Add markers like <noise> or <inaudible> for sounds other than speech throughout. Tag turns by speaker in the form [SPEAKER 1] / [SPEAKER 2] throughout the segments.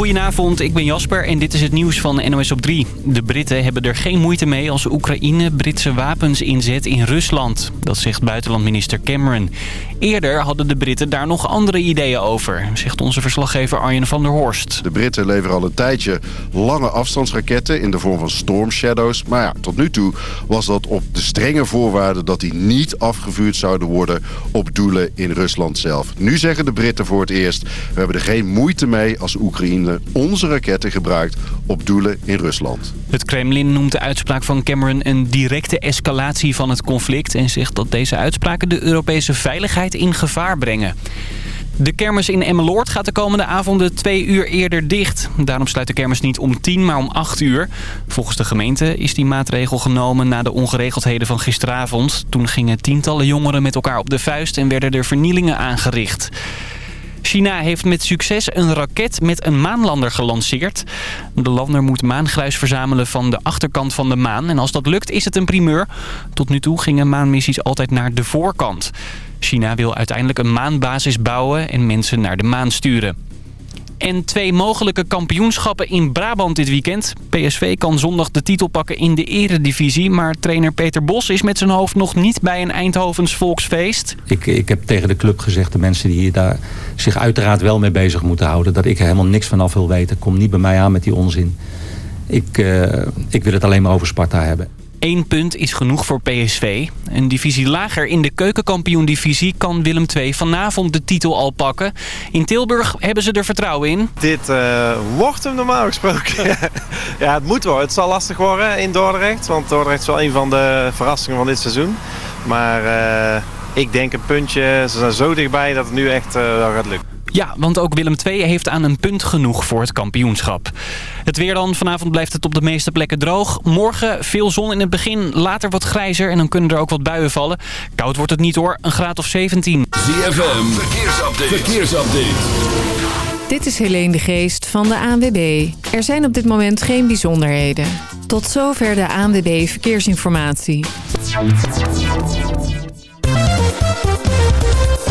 [SPEAKER 1] Goedenavond, ik ben Jasper en dit is het nieuws van NOS op 3. De Britten hebben er geen moeite mee als Oekraïne Britse wapens inzet in Rusland. Dat zegt buitenlandminister Cameron. Eerder hadden de Britten daar nog andere ideeën over, zegt onze verslaggever Arjen van der Horst.
[SPEAKER 2] De Britten leveren al een tijdje lange afstandsraketten in de vorm van Storm Shadows. Maar ja, tot nu toe was dat op de strenge voorwaarden dat die niet afgevuurd zouden worden op doelen in Rusland zelf. Nu zeggen de Britten voor het eerst, we hebben er geen moeite mee als Oekraïne onze raketten gebruikt op doelen in Rusland.
[SPEAKER 1] Het Kremlin noemt de uitspraak van Cameron een directe escalatie van het conflict... en zegt dat deze uitspraken de Europese veiligheid in gevaar brengen. De kermis in Emmeloord gaat de komende avonden twee uur eerder dicht. Daarom sluit de kermis niet om tien, maar om acht uur. Volgens de gemeente is die maatregel genomen na de ongeregeldheden van gisteravond. Toen gingen tientallen jongeren met elkaar op de vuist en werden er vernielingen aangericht. China heeft met succes een raket met een maanlander gelanceerd. De lander moet maangruis verzamelen van de achterkant van de maan. En als dat lukt is het een primeur. Tot nu toe gingen maanmissies altijd naar de voorkant. China wil uiteindelijk een maanbasis bouwen en mensen naar de maan sturen. En twee mogelijke kampioenschappen in Brabant dit weekend. PSV kan zondag de titel pakken in de eredivisie. Maar trainer Peter Bos is met zijn hoofd nog niet bij een Eindhovens volksfeest.
[SPEAKER 3] Ik, ik heb tegen de club gezegd, de mensen die hier daar zich uiteraard wel mee bezig moeten houden... dat ik er helemaal niks vanaf wil weten. Kom niet bij mij aan met die onzin. Ik, uh, ik wil het alleen maar over Sparta hebben.
[SPEAKER 1] Eén punt is genoeg voor PSV. Een divisie lager in de keukenkampioen-divisie kan Willem II vanavond de titel al pakken. In Tilburg hebben ze er vertrouwen in.
[SPEAKER 4] Dit uh, wordt hem normaal gesproken. <laughs> ja, het moet wel. Het zal lastig worden in Dordrecht. Want Dordrecht is wel een van de verrassingen van dit seizoen. Maar uh, ik denk een puntje. Ze zijn zo dichtbij dat het nu echt uh, wel gaat lukken.
[SPEAKER 1] Ja, want ook Willem II heeft aan een punt genoeg voor het kampioenschap. Het weer dan. Vanavond blijft het op de meeste plekken droog. Morgen veel zon in het begin, later wat grijzer en dan kunnen er ook wat buien vallen. Koud wordt het niet hoor, een graad of 17.
[SPEAKER 5] ZFM, verkeersupdate. verkeersupdate.
[SPEAKER 6] Dit is Helene de Geest van de ANWB. Er zijn op dit moment geen bijzonderheden. Tot zover de ANWB Verkeersinformatie.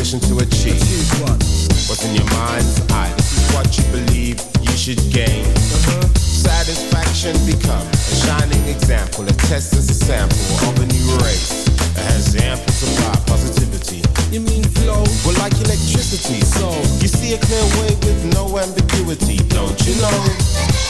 [SPEAKER 7] Mission to achieve. Achieve what? What's in your mind's eye? This is what you believe you should gain. Uh-huh. Satisfaction become a shining example. A test as a sample of a new race that has ample supply positivity. You mean flow? Well, like electricity. So you see a clear way with no ambiguity, don't you know?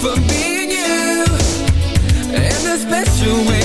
[SPEAKER 8] for
[SPEAKER 9] being you. And the special way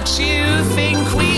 [SPEAKER 8] what you think we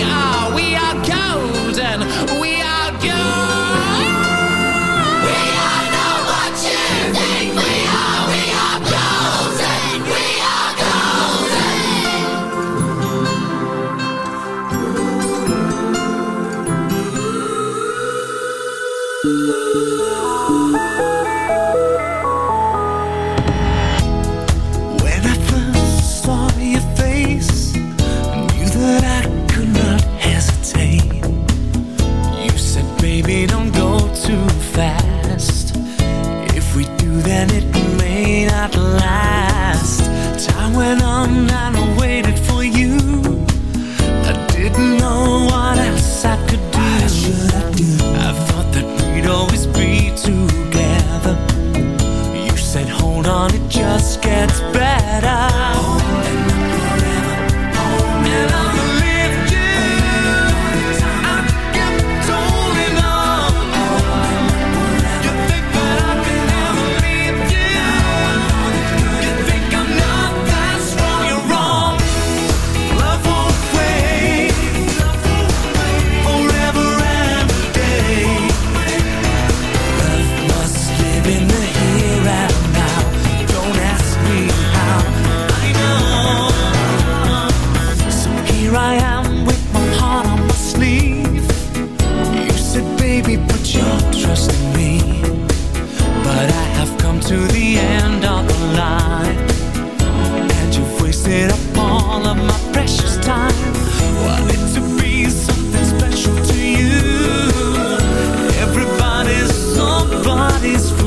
[SPEAKER 5] these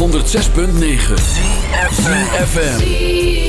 [SPEAKER 5] op 106.9 FM.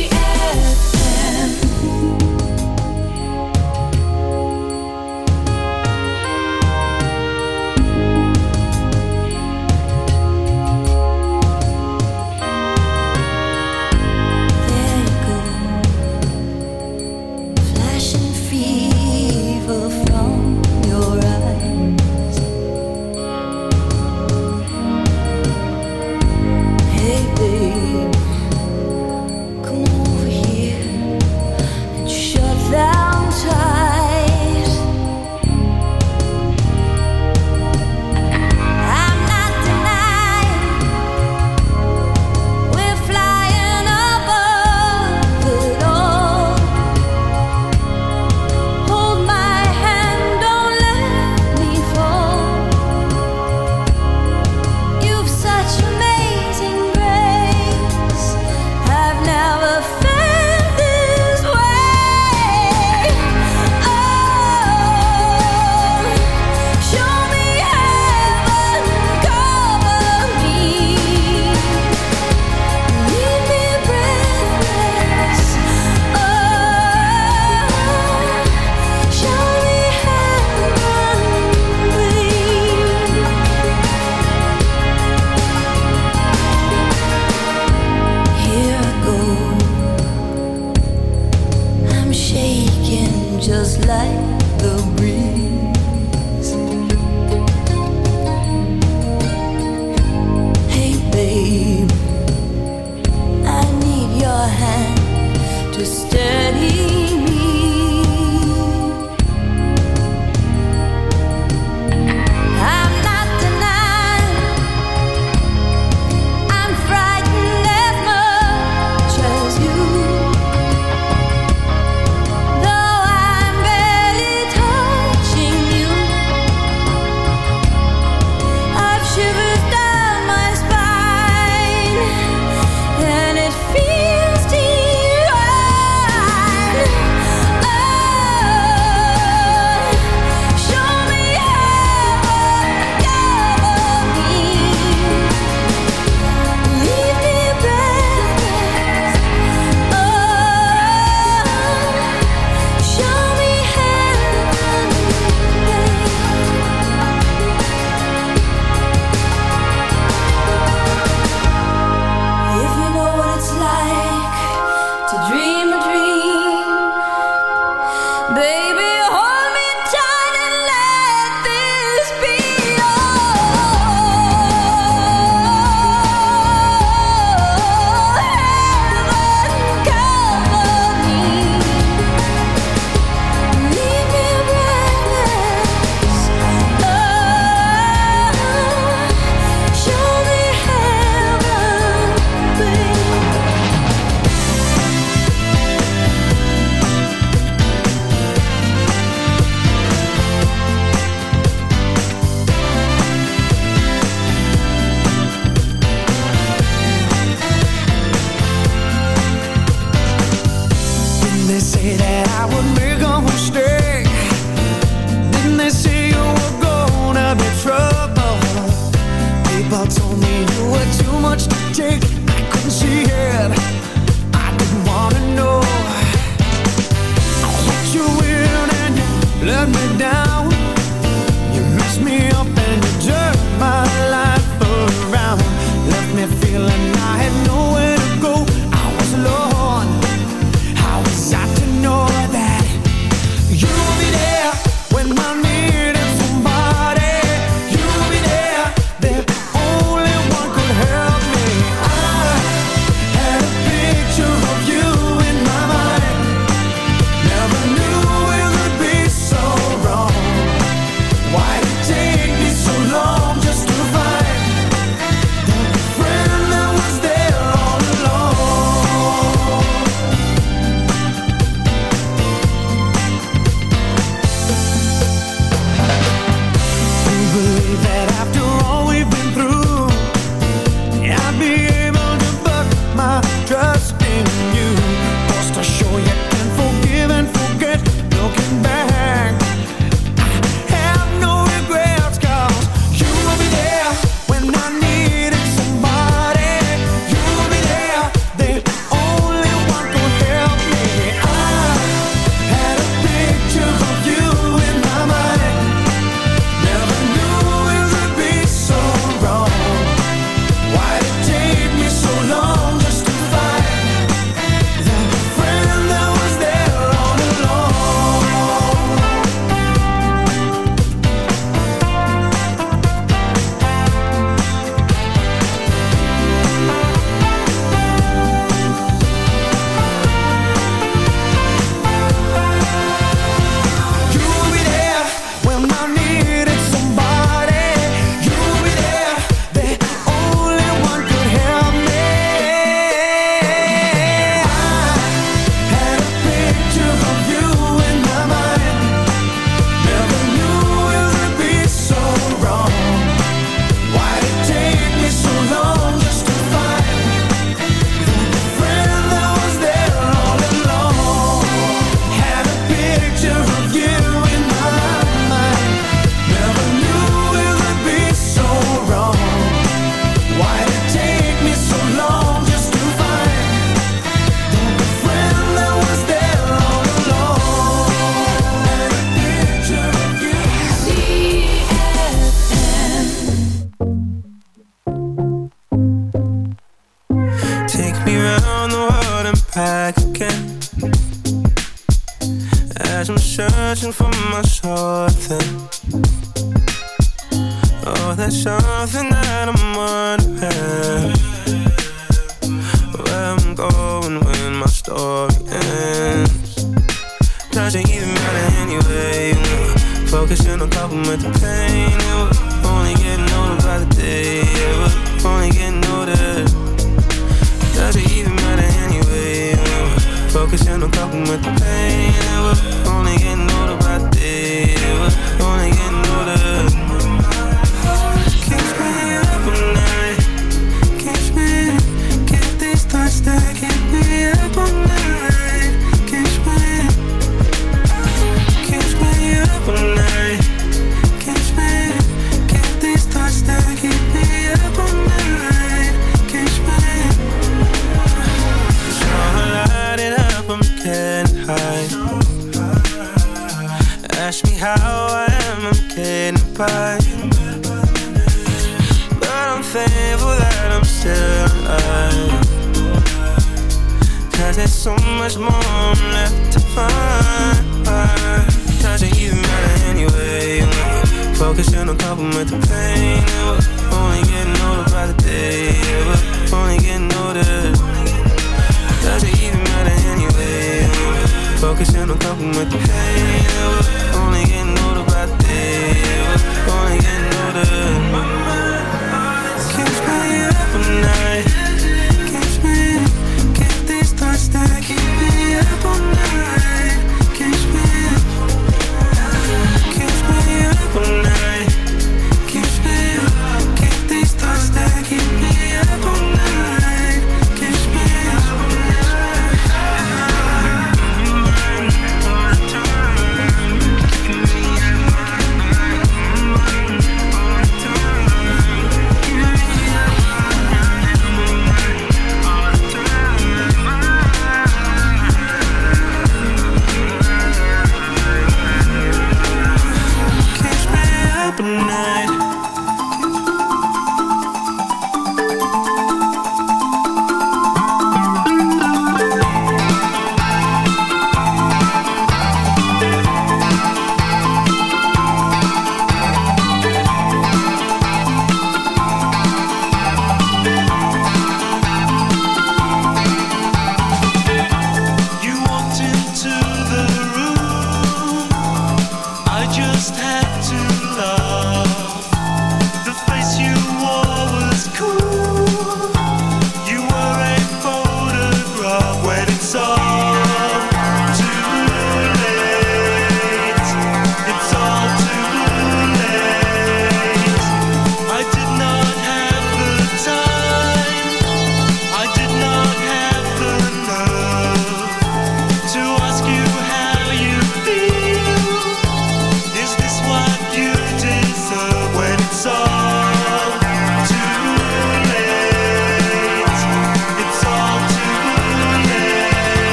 [SPEAKER 9] met een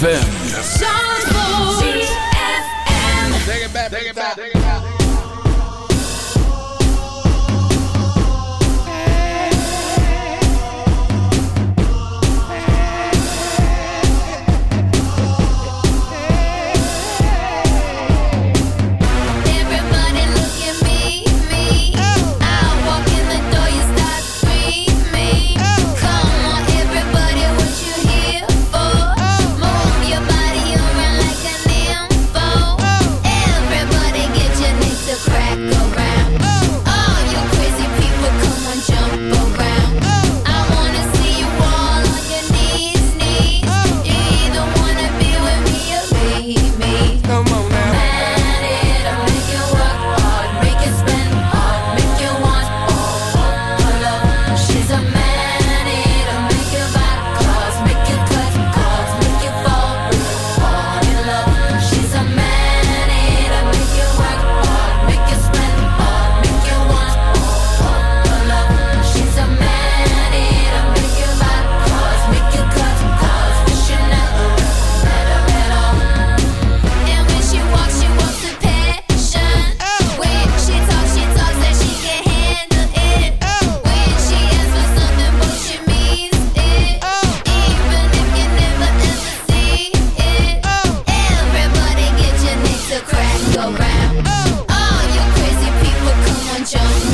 [SPEAKER 9] ZFM.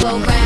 [SPEAKER 9] go
[SPEAKER 10] round.